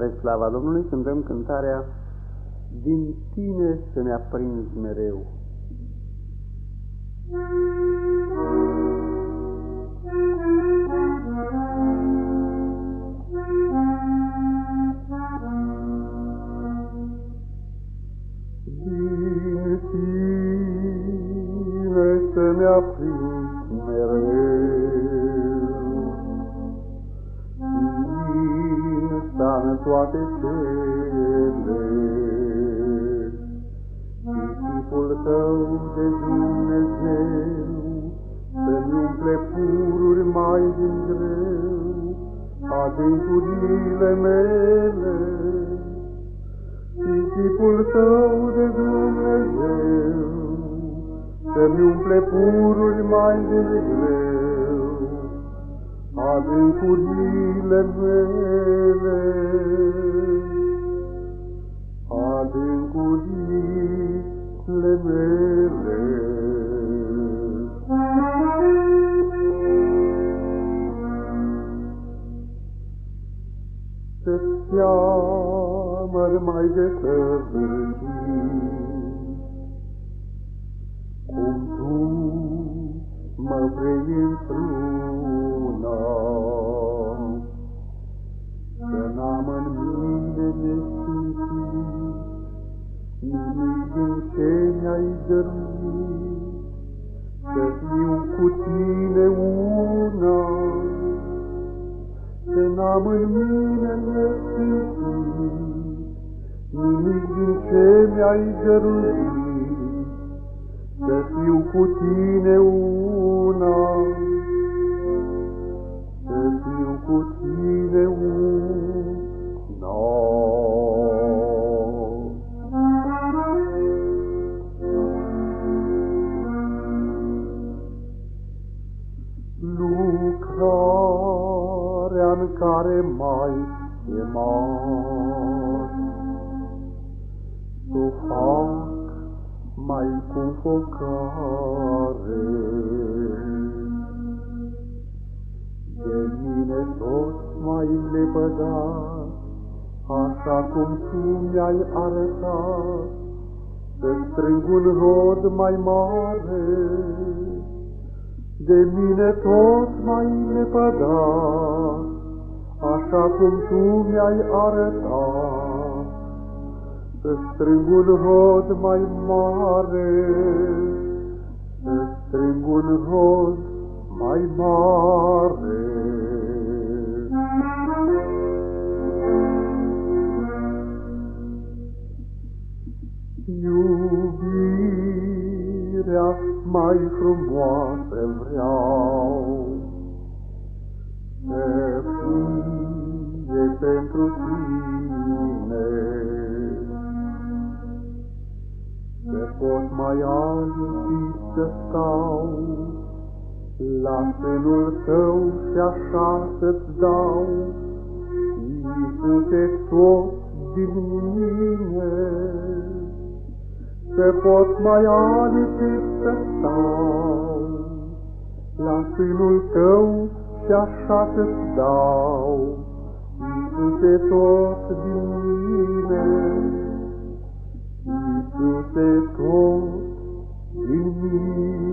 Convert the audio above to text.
Spre slava Domnului cântăm cântarea Din tine să ne aprins mereu. Din tine să ne aprins mereu în toate cele. Chipul tău de Dumnezeu să-mi umple pururi mai din greu adâncurile mele. Chipul tău de Dumnezeu să-mi umple pururi mai din greu adâncurile mele, seamăr mai de săvârșit, cum tu mă vrei într-una, Că n-am în mine nesimțit, Nimic din ce mi-ai dăruit, Să fiu cu tine una, Că n-am în mine mi-ai dăruit, să fiu cu tine una, să fiu cu tine una. Lucrarea în care mai chemat, mai cu focare. De mine tot mai lepădat, așa cum tu mi-ai arătat, să strâng un rod mai mare. De mine tot mai lepădat, așa cum tu mi-ai arătat, să strâng un rod mai mare, să strâng un rod mai mare. Iubirea mai frumoasă vreau, să fie pentru tine, pot mai alintit să stau La sânul tău și așa să-ți dau, Iisuse, tot din mine. Să pot mai alintit să stau La sânul tău și așa să-ți dau, Iisuse, tot din mine. Iisuse tot din mine.